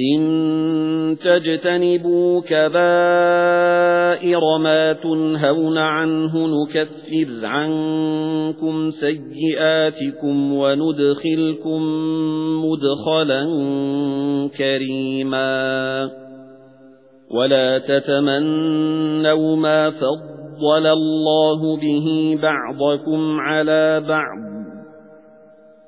إِن تَجْتَنِبُوا كَبَائِرَ مَا تُنْهَوْنَ عَنْهُ نُكَفِّرْ عَنكُمْ سَيِّئَاتِكُمْ وَنُدْخِلْكُم مُّدْخَلًا كَرِيمًا. وَلَا تَتَمَنَّوْا مَا فَضَّلَ اللَّهُ بِهِ بَعْضَكُمْ عَلَى بَعْضٍ.